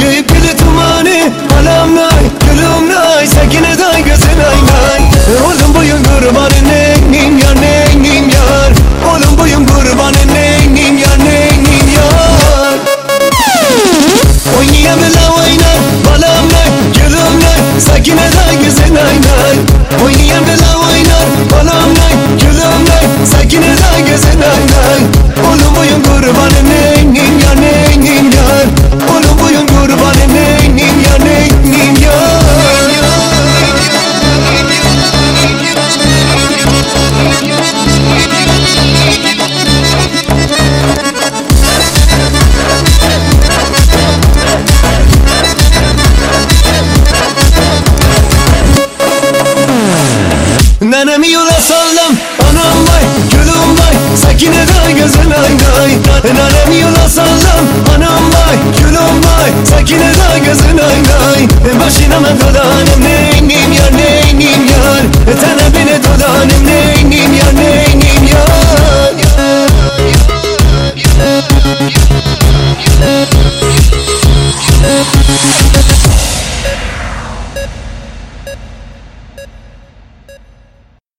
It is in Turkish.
Geyip gülü tumani Alam nay, gülüm nay Sakine day, gözün ay Nenem yula sallam Anam vay gülüm vay. Sakine day gözüne day Nane